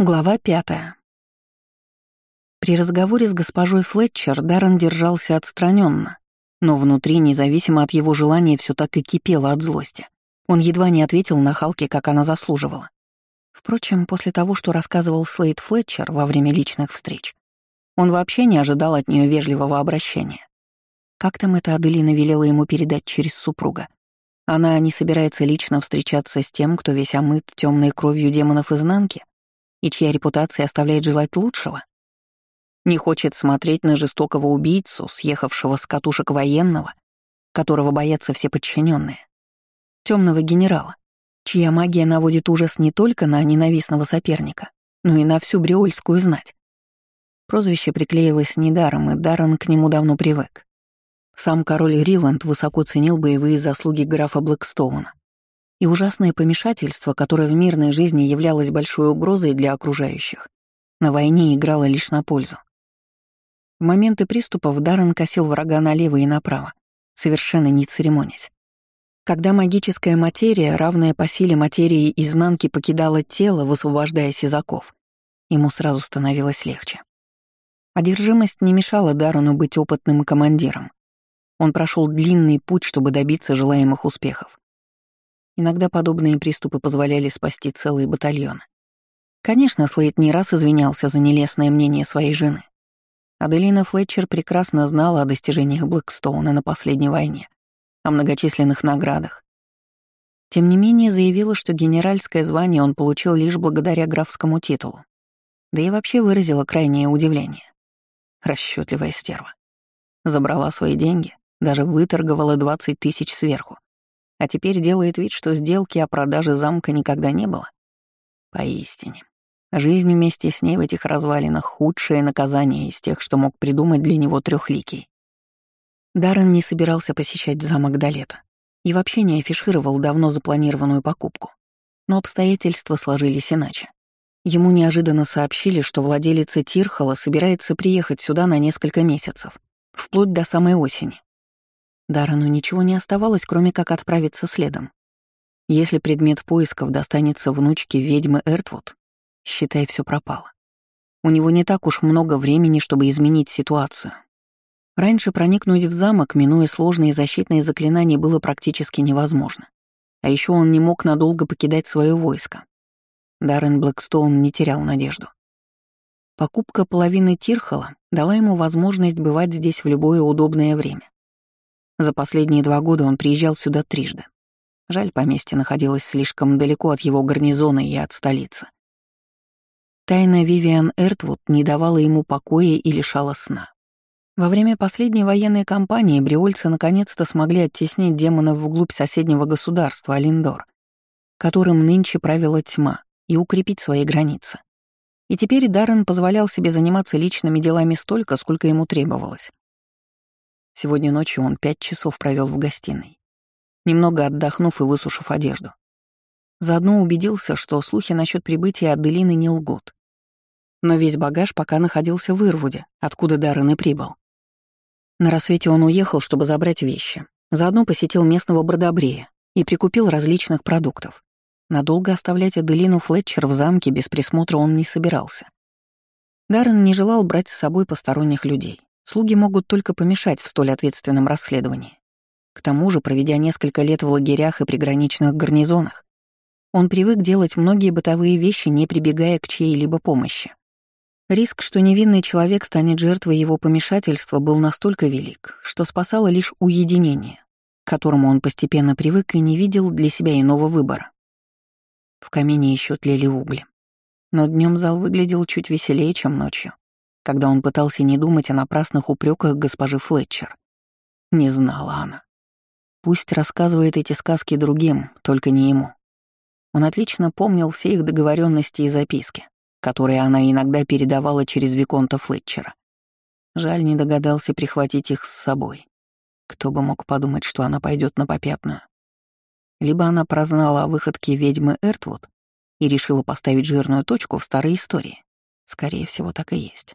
Глава пятая. При разговоре с госпожой Флетчер Даррен держался отстраненно, но внутри, независимо от его желания, все так и кипело от злости. Он едва не ответил на Халке, как она заслуживала. Впрочем, после того, что рассказывал Слейд Флетчер во время личных встреч, он вообще не ожидал от нее вежливого обращения. Как там это Аделина велела ему передать через супруга? Она не собирается лично встречаться с тем, кто весь омыт темной кровью демонов изнанки? И чья репутация оставляет желать лучшего? Не хочет смотреть на жестокого убийцу, съехавшего с катушек военного, которого боятся все подчиненные, темного генерала, чья магия наводит ужас не только на ненавистного соперника, но и на всю бриольскую знать. Прозвище приклеилось недаром, и Даррен к нему давно привык. Сам король Риланд высоко ценил боевые заслуги графа Блэкстоуна, и ужасное помешательство, которое в мирной жизни являлось большой угрозой для окружающих, на войне играло лишь на пользу. В моменты приступов Даррен косил врага налево и направо, совершенно не церемонясь. Когда магическая материя, равная по силе материи изнанки, покидала тело, высвобождаясь из оков, ему сразу становилось легче. Одержимость не мешала Даррену быть опытным командиром. Он прошел длинный путь, чтобы добиться желаемых успехов. Иногда подобные приступы позволяли спасти целые батальоны. Конечно, Слейд не раз извинялся за нелестное мнение своей жены. Аделина Флетчер прекрасно знала о достижениях Блэкстоуна на последней войне, о многочисленных наградах. Тем не менее, заявила, что генеральское звание он получил лишь благодаря графскому титулу. Да и вообще выразила крайнее удивление. Расчетливая стерва. Забрала свои деньги, даже выторговала 20 тысяч сверху а теперь делает вид, что сделки о продаже замка никогда не было. Поистине. Жизнь вместе с ней в этих развалинах — худшее наказание из тех, что мог придумать для него трехликий. Даррен не собирался посещать замок до лета и вообще не афишировал давно запланированную покупку. Но обстоятельства сложились иначе. Ему неожиданно сообщили, что владелица Тирхола собирается приехать сюда на несколько месяцев, вплоть до самой осени. Дарану ничего не оставалось, кроме как отправиться следом. Если предмет поисков достанется внучке ведьмы Эртвуд, считай, все пропало. У него не так уж много времени, чтобы изменить ситуацию. Раньше проникнуть в замок, минуя сложные защитные заклинания, было практически невозможно. А еще он не мог надолго покидать свое войско. Даррен Блэкстоун не терял надежду. Покупка половины Тирхола дала ему возможность бывать здесь в любое удобное время. За последние два года он приезжал сюда трижды. Жаль, поместье находилось слишком далеко от его гарнизона и от столицы. Тайна Вивиан Эртвуд не давала ему покоя и лишала сна. Во время последней военной кампании бриольцы наконец-то смогли оттеснить демонов вглубь соседнего государства, Алиндор, которым нынче правила тьма, и укрепить свои границы. И теперь Даррен позволял себе заниматься личными делами столько, сколько ему требовалось. Сегодня ночью он пять часов провел в гостиной, немного отдохнув и высушив одежду. Заодно убедился, что слухи насчет прибытия Аделины не лгут. Но весь багаж пока находился в Ирвуде, откуда Даррен и прибыл. На рассвете он уехал, чтобы забрать вещи. Заодно посетил местного бродобрея и прикупил различных продуктов. Надолго оставлять Аделину Флетчер в замке без присмотра он не собирался. Даррен не желал брать с собой посторонних людей. Слуги могут только помешать в столь ответственном расследовании. К тому же, проведя несколько лет в лагерях и приграничных гарнизонах, он привык делать многие бытовые вещи, не прибегая к чьей-либо помощи. Риск, что невинный человек станет жертвой его помешательства, был настолько велик, что спасало лишь уединение, к которому он постепенно привык и не видел для себя иного выбора. В камине еще тлели угли. Но днем зал выглядел чуть веселее, чем ночью когда он пытался не думать о напрасных упреках госпожи Флетчер. Не знала она. Пусть рассказывает эти сказки другим, только не ему. Он отлично помнил все их договоренности и записки, которые она иногда передавала через Виконта Флетчера. Жаль, не догадался прихватить их с собой. Кто бы мог подумать, что она пойдет на попятную. Либо она прознала о выходке ведьмы Эртвуд и решила поставить жирную точку в старой истории. Скорее всего, так и есть.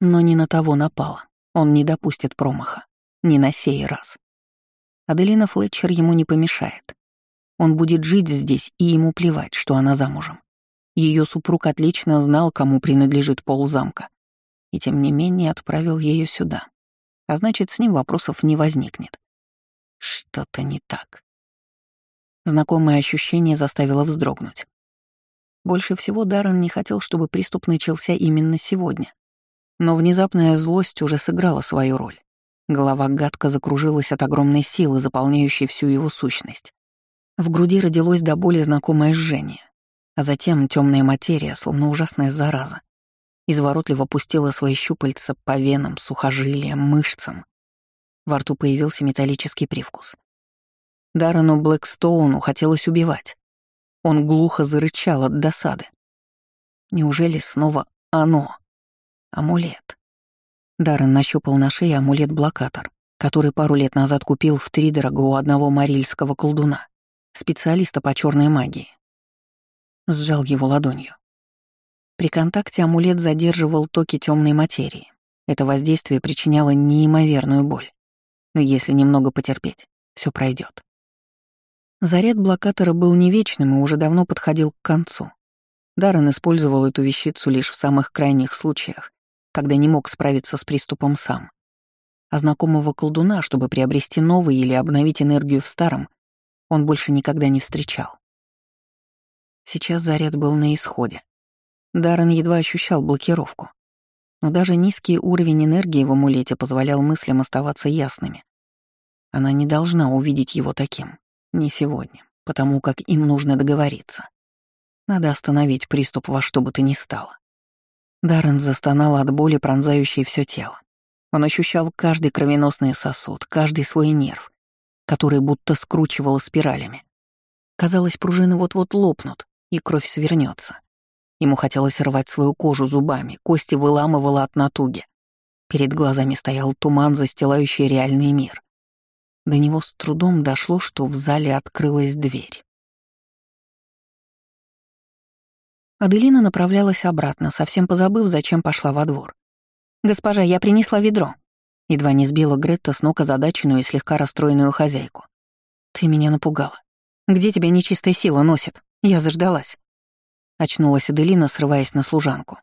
Но не на того напала. Он не допустит промаха. Не на сей раз. Аделина Флетчер ему не помешает. Он будет жить здесь, и ему плевать, что она замужем. Ее супруг отлично знал, кому принадлежит пол замка, и тем не менее отправил ее сюда. А значит, с ним вопросов не возникнет. Что-то не так. Знакомое ощущение заставило вздрогнуть. Больше всего Даррен не хотел, чтобы приступ начался именно сегодня. Но внезапная злость уже сыграла свою роль. Голова гадко закружилась от огромной силы, заполняющей всю его сущность. В груди родилось до боли знакомое жжение, а затем темная материя, словно ужасная зараза, изворотливо пустила свои щупальца по венам, сухожилиям, мышцам. Во рту появился металлический привкус. Даррену Блэкстоуну хотелось убивать. Он глухо зарычал от досады. Неужели снова оно? Амулет. Даррен нащупал на шее амулет-блокатор, который пару лет назад купил в тридорого у одного марильского колдуна, специалиста по черной магии. Сжал его ладонью. При контакте амулет задерживал токи темной материи. Это воздействие причиняло неимоверную боль. Но если немного потерпеть, все пройдет. Заряд блокатора был не вечным и уже давно подходил к концу. Даррен использовал эту вещицу лишь в самых крайних случаях, когда не мог справиться с приступом сам. А знакомого колдуна, чтобы приобрести новый или обновить энергию в старом, он больше никогда не встречал. Сейчас заряд был на исходе. Даррен едва ощущал блокировку. Но даже низкий уровень энергии в амулете позволял мыслям оставаться ясными. Она не должна увидеть его таким. Не сегодня, потому как им нужно договориться. Надо остановить приступ во что бы то ни стало. Даррен застонал от боли, пронзающей все тело. Он ощущал каждый кровеносный сосуд, каждый свой нерв, который будто скручивал спиралями. Казалось, пружины вот-вот лопнут, и кровь свернется. Ему хотелось рвать свою кожу зубами, кости выламывало от натуги. Перед глазами стоял туман, застилающий реальный мир. До него с трудом дошло, что в зале открылась дверь. Аделина направлялась обратно, совсем позабыв, зачем пошла во двор. «Госпожа, я принесла ведро». Едва не сбила Гретта с ног озадаченную и слегка расстроенную хозяйку. «Ты меня напугала. Где тебя нечистая сила носит? Я заждалась». Очнулась Аделина, срываясь на служанку.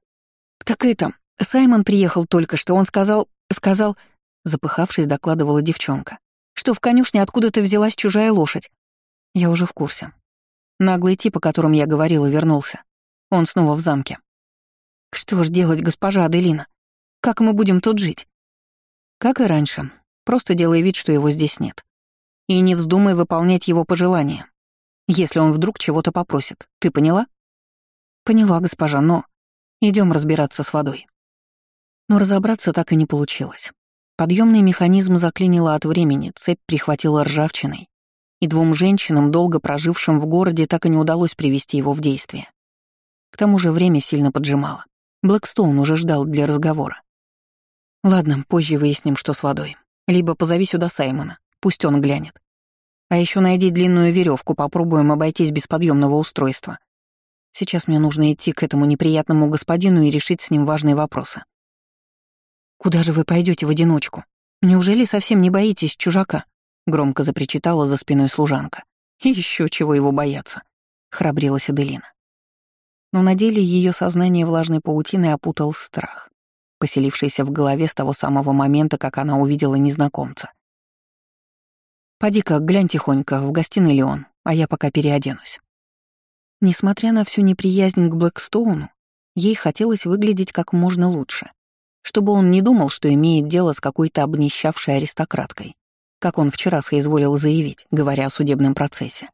«Так это, Саймон приехал только что, он сказал... сказал...» Запыхавшись, докладывала девчонка. «Что в конюшне откуда-то взялась чужая лошадь. Я уже в курсе. Наглый тип, о котором я говорила, вернулся. Он снова в замке. Что ж делать, госпожа Аделина? Как мы будем тут жить? Как и раньше. Просто делай вид, что его здесь нет. И не вздумай выполнять его пожелания. Если он вдруг чего-то попросит. Ты поняла? Поняла, госпожа, но... идем разбираться с водой. Но разобраться так и не получилось. Подъемный механизм заклинило от времени, цепь прихватила ржавчиной, и двум женщинам, долго прожившим в городе, так и не удалось привести его в действие. К тому же время сильно поджимало. Блэкстоун уже ждал для разговора. Ладно, позже выясним, что с водой. Либо позови сюда Саймона, пусть он глянет. А еще найди длинную веревку, попробуем обойтись без подъемного устройства. Сейчас мне нужно идти к этому неприятному господину и решить с ним важные вопросы. Куда же вы пойдете в одиночку? Неужели совсем не боитесь чужака? Громко запричитала за спиной служанка. Еще чего его бояться? Храбрилась Аделина но на деле ее сознание влажной паутиной опутал страх, поселившийся в голове с того самого момента, как она увидела незнакомца. «Поди-ка, глянь тихонько, в гостиной ли он, а я пока переоденусь». Несмотря на всю неприязнь к Блэкстоуну, ей хотелось выглядеть как можно лучше, чтобы он не думал, что имеет дело с какой-то обнищавшей аристократкой, как он вчера соизволил заявить, говоря о судебном процессе.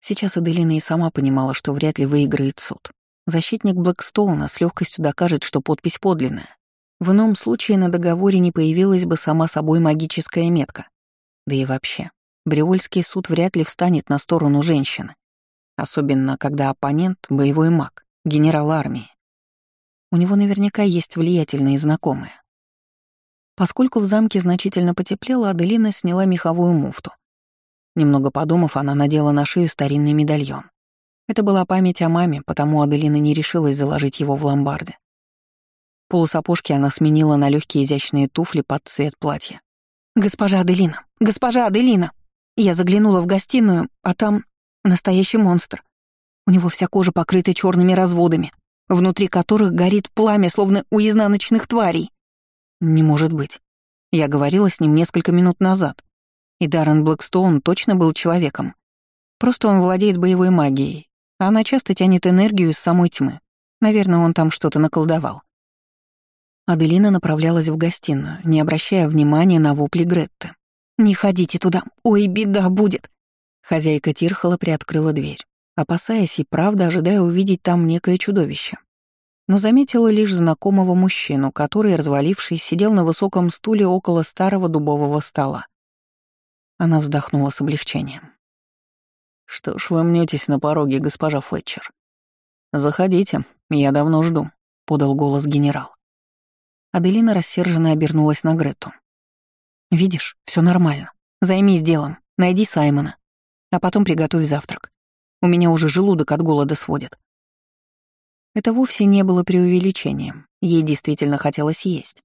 Сейчас Аделина и сама понимала, что вряд ли выиграет суд. Защитник Блэкстоуна с легкостью докажет, что подпись подлинная. В ином случае на договоре не появилась бы сама собой магическая метка. Да и вообще, Бриольский суд вряд ли встанет на сторону женщины. Особенно, когда оппонент — боевой маг, генерал армии. У него наверняка есть влиятельные знакомые. Поскольку в замке значительно потеплело, Аделина сняла меховую муфту Немного подумав, она надела на шею старинный медальон. Это была память о маме, потому Аделина не решилась заложить его в ломбарде. Полусапожки она сменила на легкие изящные туфли под цвет платья. «Госпожа Аделина! Госпожа Аделина!» Я заглянула в гостиную, а там настоящий монстр. У него вся кожа покрыта черными разводами, внутри которых горит пламя, словно у изнаночных тварей. Не может быть. Я говорила с ним несколько минут назад. И Даррен Блэкстоун точно был человеком. Просто он владеет боевой магией. А она часто тянет энергию из самой тьмы. Наверное, он там что-то наколдовал. Аделина направлялась в гостиную, не обращая внимания на вопли Гретты. «Не ходите туда! Ой, беда будет!» Хозяйка Тирхала приоткрыла дверь, опасаясь и правда ожидая увидеть там некое чудовище. Но заметила лишь знакомого мужчину, который, развалившись, сидел на высоком стуле около старого дубового стола. Она вздохнула с облегчением. «Что ж вы мнетесь на пороге, госпожа Флетчер?» «Заходите, я давно жду», — подал голос генерал. Аделина рассерженно обернулась на Грету. «Видишь, все нормально. Займись делом, найди Саймона, а потом приготовь завтрак. У меня уже желудок от голода сводит». Это вовсе не было преувеличением, ей действительно хотелось есть.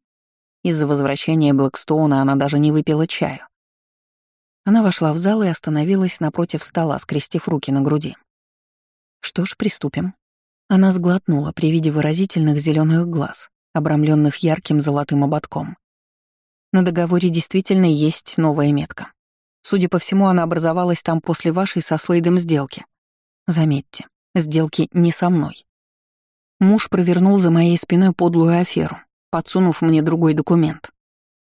Из-за возвращения Блэкстоуна она даже не выпила чаю. Она вошла в зал и остановилась напротив стола, скрестив руки на груди. «Что ж, приступим». Она сглотнула при виде выразительных зеленых глаз, обрамленных ярким золотым ободком. На договоре действительно есть новая метка. Судя по всему, она образовалась там после вашей со Слейдом сделки. Заметьте, сделки не со мной. Муж провернул за моей спиной подлую аферу, подсунув мне другой документ.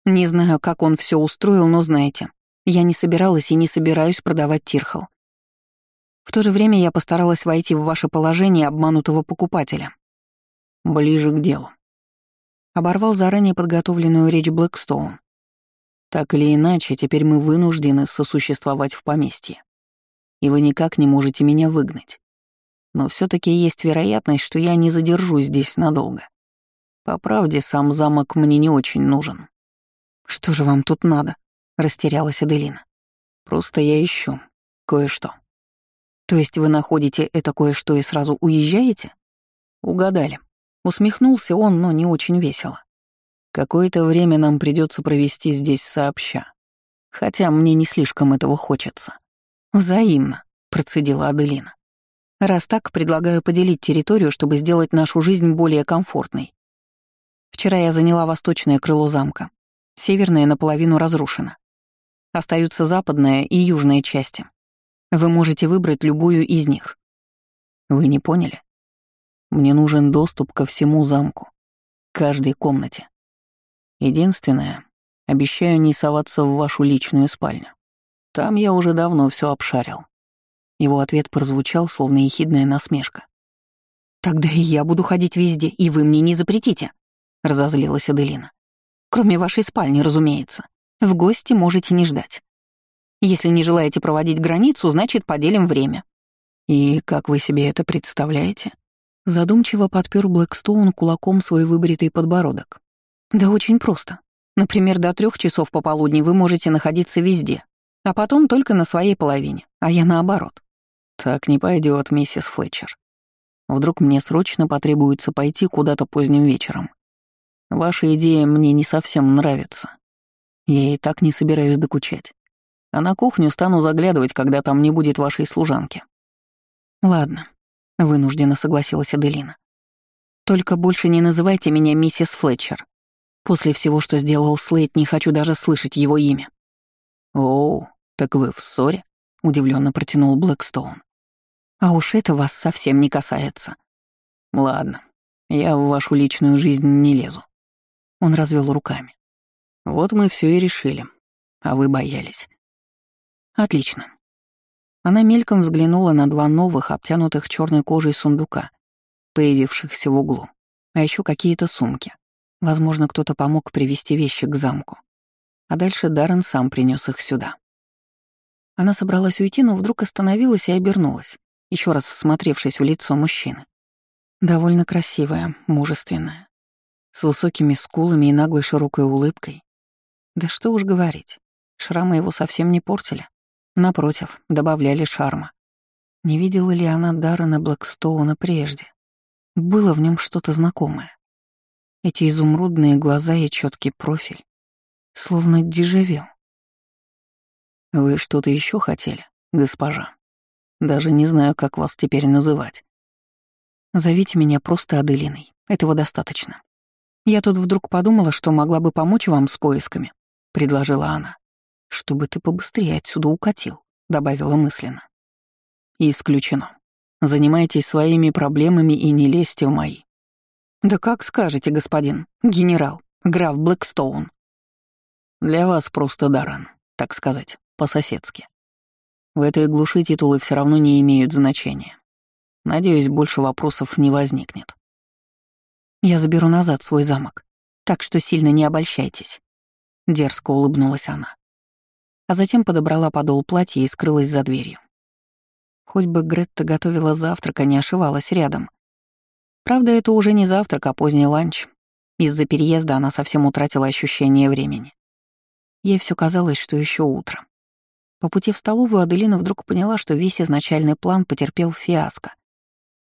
Не знаю, как он все устроил, но знаете, я не собиралась и не собираюсь продавать Тирхал. В то же время я постаралась войти в ваше положение обманутого покупателя. Ближе к делу. Оборвал заранее подготовленную речь Блэкстоун. Так или иначе, теперь мы вынуждены сосуществовать в поместье. И вы никак не можете меня выгнать. Но все таки есть вероятность, что я не задержусь здесь надолго. По правде, сам замок мне не очень нужен. «Что же вам тут надо?» — растерялась Аделина. «Просто я ищу кое-что». То есть вы находите это кое-что и сразу уезжаете? Угадали. Усмехнулся он, но не очень весело. Какое-то время нам придется провести здесь сообща. Хотя мне не слишком этого хочется. Взаимно, процедила Аделина. Раз так, предлагаю поделить территорию, чтобы сделать нашу жизнь более комфортной. Вчера я заняла восточное крыло замка. Северное наполовину разрушено. Остаются западная и южная части. Вы можете выбрать любую из них. Вы не поняли? Мне нужен доступ ко всему замку, каждой комнате. Единственное, обещаю не соваться в вашу личную спальню. Там я уже давно все обшарил. Его ответ прозвучал, словно ехидная насмешка. «Тогда и я буду ходить везде, и вы мне не запретите», — разозлилась Аделина. «Кроме вашей спальни, разумеется. В гости можете не ждать». Если не желаете проводить границу, значит, поделим время». «И как вы себе это представляете?» Задумчиво подпер Блэкстоун кулаком свой выбритый подбородок. «Да очень просто. Например, до трех часов пополудни вы можете находиться везде, а потом только на своей половине, а я наоборот». «Так не пойдет, миссис Флетчер. Вдруг мне срочно потребуется пойти куда-то поздним вечером. Ваша идея мне не совсем нравится. Я и так не собираюсь докучать. А на кухню стану заглядывать, когда там не будет вашей служанки». «Ладно», — вынужденно согласилась Аделина. «Только больше не называйте меня миссис Флетчер. После всего, что сделал Слейд, не хочу даже слышать его имя». «Оу, так вы в ссоре?» — удивленно протянул Блэкстоун. «А уж это вас совсем не касается». «Ладно, я в вашу личную жизнь не лезу». Он развел руками. «Вот мы все и решили, а вы боялись. Отлично. Она мельком взглянула на два новых, обтянутых черной кожей сундука, появившихся в углу, а еще какие-то сумки. Возможно, кто-то помог привезти вещи к замку. А дальше Даррен сам принес их сюда. Она собралась уйти, но вдруг остановилась и обернулась, еще раз всмотревшись в лицо мужчины. Довольно красивая, мужественная, с высокими скулами и наглой широкой улыбкой. Да что уж говорить, шрамы его совсем не портили. Напротив, добавляли шарма. Не видела ли она Даррена Блэкстоуна прежде? Было в нем что-то знакомое. Эти изумрудные глаза и четкий профиль. Словно дежавю. «Вы что-то еще хотели, госпожа?» Даже не знаю, как вас теперь называть. Зовите меня просто Аделиной. Этого достаточно. Я тут вдруг подумала, что могла бы помочь вам с поисками, предложила она. Чтобы ты побыстрее отсюда укатил, добавила мысленно. Исключено. Занимайтесь своими проблемами и не лезьте в мои. Да как скажете, господин, генерал, граф Блэкстоун. Для вас просто Даррен, так сказать, по-соседски. В этой глуши титулы все равно не имеют значения. Надеюсь, больше вопросов не возникнет. Я заберу назад свой замок, так что сильно не обольщайтесь. Дерзко улыбнулась она. А затем подобрала подол платья и скрылась за дверью. Хоть бы Гретта готовила завтрак, а не ошивалась рядом. Правда, это уже не завтрак, а поздний ланч. Из-за переезда она совсем утратила ощущение времени. Ей все казалось, что еще утро. По пути в столовую Аделина вдруг поняла, что весь изначальный план потерпел фиаско.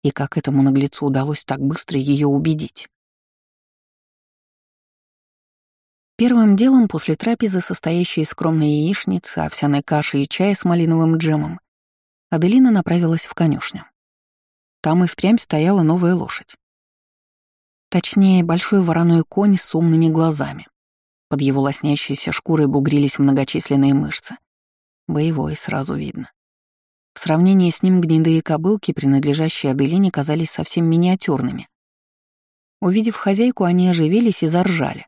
И как этому наглецу удалось так быстро ее убедить? Первым делом после трапезы, состоящей из скромной яичницы, овсяной каши и чая с малиновым джемом, Аделина направилась в конюшню. Там и впрямь стояла новая лошадь. Точнее, большой вороной конь с умными глазами. Под его лоснящейся шкурой бугрились многочисленные мышцы. Боевой сразу видно. В сравнении с ним гнедые кобылки, принадлежащие Аделине, казались совсем миниатюрными. Увидев хозяйку, они оживились и заржали.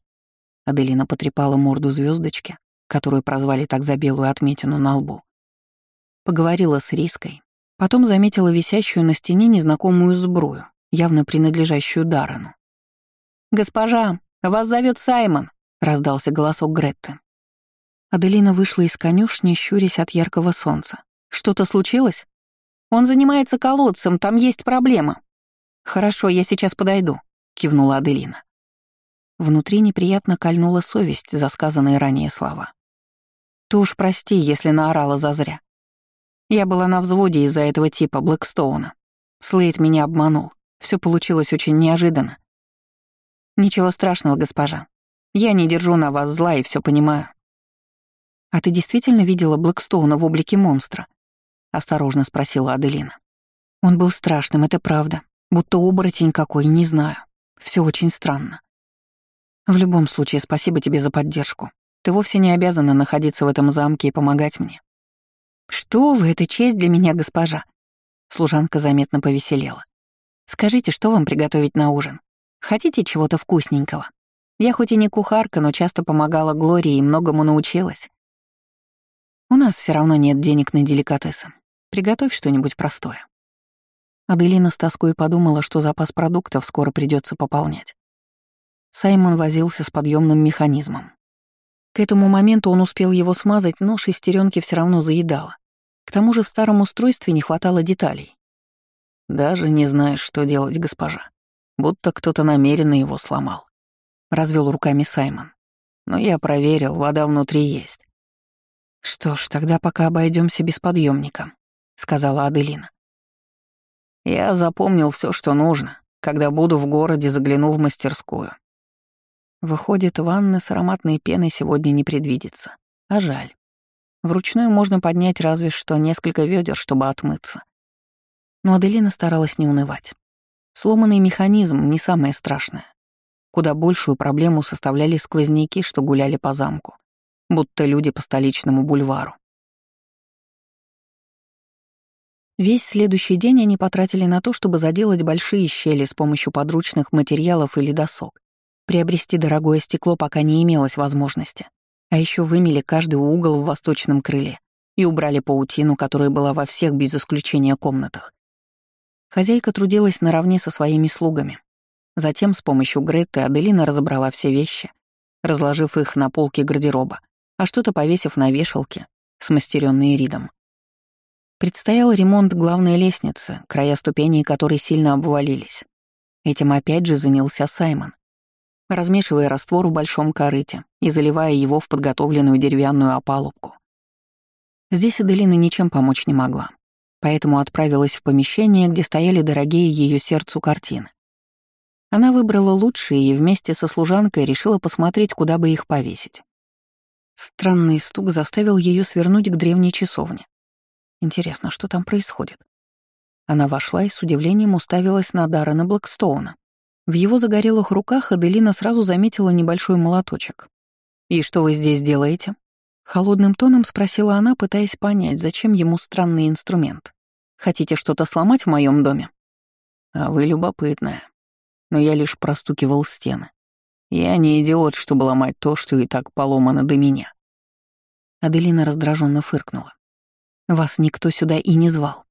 Аделина потрепала морду звездочки, которую прозвали так за белую отметину на лбу. Поговорила с Риской, потом заметила висящую на стене незнакомую сбрую, явно принадлежащую Дарану. «Госпожа, вас зовет Саймон!» — раздался голосок Гретты. Аделина вышла из конюшни, щурясь от яркого солнца. «Что-то случилось?» «Он занимается колодцем, там есть проблема». «Хорошо, я сейчас подойду», — кивнула Аделина. Внутри неприятно кольнула совесть за сказанные ранее слова. «Ты уж прости, если наорала зазря. Я была на взводе из-за этого типа Блэкстоуна. Слейд меня обманул. Все получилось очень неожиданно. Ничего страшного, госпожа. Я не держу на вас зла и все понимаю. А ты действительно видела Блэкстоуна в облике монстра? Осторожно спросила Аделина. Он был страшным, это правда. Будто оборотень какой, не знаю. Все очень странно. В любом случае, спасибо тебе за поддержку. Ты вовсе не обязана находиться в этом замке и помогать мне. «Что вы, это честь для меня, госпожа!» Служанка заметно повеселела. «Скажите, что вам приготовить на ужин? Хотите чего-то вкусненького? Я хоть и не кухарка, но часто помогала Глории и многому научилась. У нас все равно нет денег на деликатесы. Приготовь что-нибудь простое». Аделина с тоской подумала, что запас продуктов скоро придется пополнять. Саймон возился с подъемным механизмом. К этому моменту он успел его смазать, но шестеренки все равно заедало. К тому же в старом устройстве не хватало деталей. «Даже не знаешь, что делать, госпожа. Будто кто-то намеренно его сломал», — развел руками Саймон. «Но я проверил, вода внутри есть». «Что ж, тогда пока обойдемся без подъемника», — сказала Аделина. «Я запомнил все, что нужно. Когда буду в городе, загляну в мастерскую. Выходит, ванны с ароматной пеной сегодня не предвидится. А жаль. Вручную можно поднять разве что несколько ведер, чтобы отмыться. Но Аделина старалась не унывать. Сломанный механизм — не самое страшное. Куда большую проблему составляли сквозняки, что гуляли по замку, будто люди по столичному бульвару. Весь следующий день они потратили на то, чтобы заделать большие щели с помощью подручных материалов или досок, Приобрести дорогое стекло пока не имелось возможности. А еще вымели каждый угол в восточном крыле и убрали паутину, которая была во всех без исключения комнатах. Хозяйка трудилась наравне со своими слугами. Затем с помощью Гретты Аделина разобрала все вещи, разложив их на полке гардероба, а что-то повесив на вешалке, смастеренные ридом. Предстоял ремонт главной лестницы, края ступеней которой сильно обвалились. Этим опять же занялся Саймон, размешивая раствор в большом корыте и заливая его в подготовленную деревянную опалубку. Здесь Аделина ничем помочь не могла, поэтому отправилась в помещение, где стояли дорогие ее сердцу картины. Она выбрала лучшие и вместе со служанкой решила посмотреть, куда бы их повесить. Странный стук заставил ее свернуть к древней часовне. Интересно, что там происходит? Она вошла и с удивлением уставилась на Даррена Блэкстоуна. В его загорелых руках Аделина сразу заметила небольшой молоточек. «И что вы здесь делаете?» Холодным тоном спросила она, пытаясь понять, зачем ему странный инструмент. «Хотите что-то сломать в моем доме?» «А вы любопытная. Но я лишь простукивал стены. Я не идиот, чтобы ломать то, что и так поломано до меня». Аделина раздраженно фыркнула. «Вас никто сюда и не звал».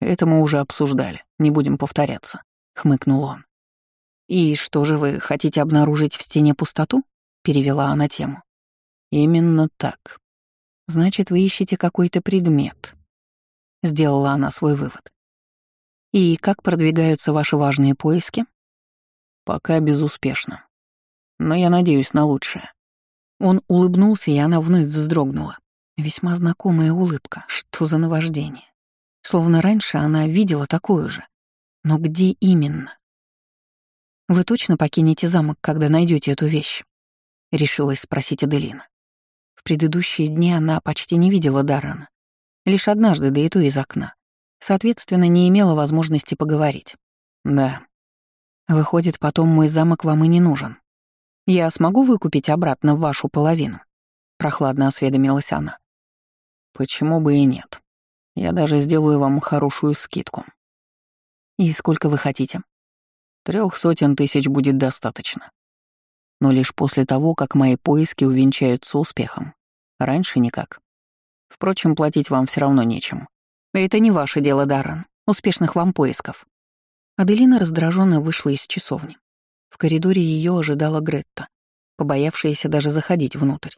«Это мы уже обсуждали, не будем повторяться», — хмыкнул он. «И что же вы хотите обнаружить в стене пустоту?» — перевела она тему. «Именно так. Значит, вы ищете какой-то предмет». Сделала она свой вывод. «И как продвигаются ваши важные поиски?» «Пока безуспешно. Но я надеюсь на лучшее». Он улыбнулся, и она вновь вздрогнула. Весьма знакомая улыбка. Что за наваждение? Словно раньше она видела такую же. Но где именно? «Вы точно покинете замок, когда найдете эту вещь?» — решилась спросить Аделина. В предыдущие дни она почти не видела Даррена. Лишь однажды, да и то из окна. Соответственно, не имела возможности поговорить. «Да». «Выходит, потом мой замок вам и не нужен. Я смогу выкупить обратно вашу половину?» Прохладно осведомилась она. «Почему бы и нет? Я даже сделаю вам хорошую скидку». «И сколько вы хотите?» Трех сотен тысяч будет достаточно но лишь после того, как мои поиски увенчаются успехом. Раньше никак. Впрочем, платить вам все равно нечем. Это не ваше дело, Даррен. Успешных вам поисков. Аделина раздраженно вышла из часовни. В коридоре ее ожидала Гретта, побоявшаяся даже заходить внутрь.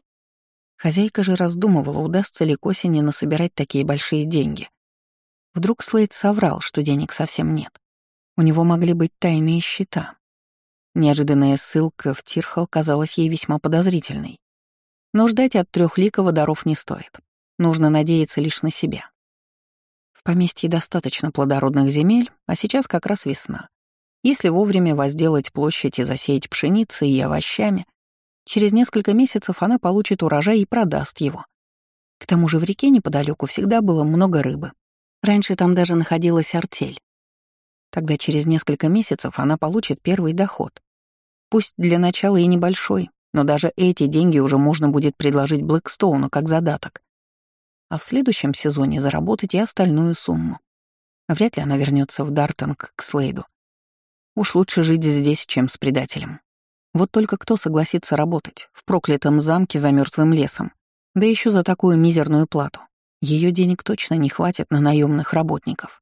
Хозяйка же раздумывала, удастся ли к осени насобирать такие большие деньги. Вдруг Слейд соврал, что денег совсем нет. У него могли быть тайные счета, Неожиданная ссылка в Тирхал казалась ей весьма подозрительной. Но ждать от трехликого даров не стоит. Нужно надеяться лишь на себя. В поместье достаточно плодородных земель, а сейчас как раз весна. Если вовремя возделать площадь и засеять пшеницей и овощами, через несколько месяцев она получит урожай и продаст его. К тому же в реке неподалеку всегда было много рыбы. Раньше там даже находилась артель. Тогда через несколько месяцев она получит первый доход. Пусть для начала и небольшой, но даже эти деньги уже можно будет предложить Блэкстоуну как задаток. А в следующем сезоне заработать и остальную сумму. Вряд ли она вернется в Дартонг к Слейду. Уж лучше жить здесь, чем с предателем. Вот только кто согласится работать в проклятом замке за мертвым лесом, да еще за такую мизерную плату. Ее денег точно не хватит на наемных работников.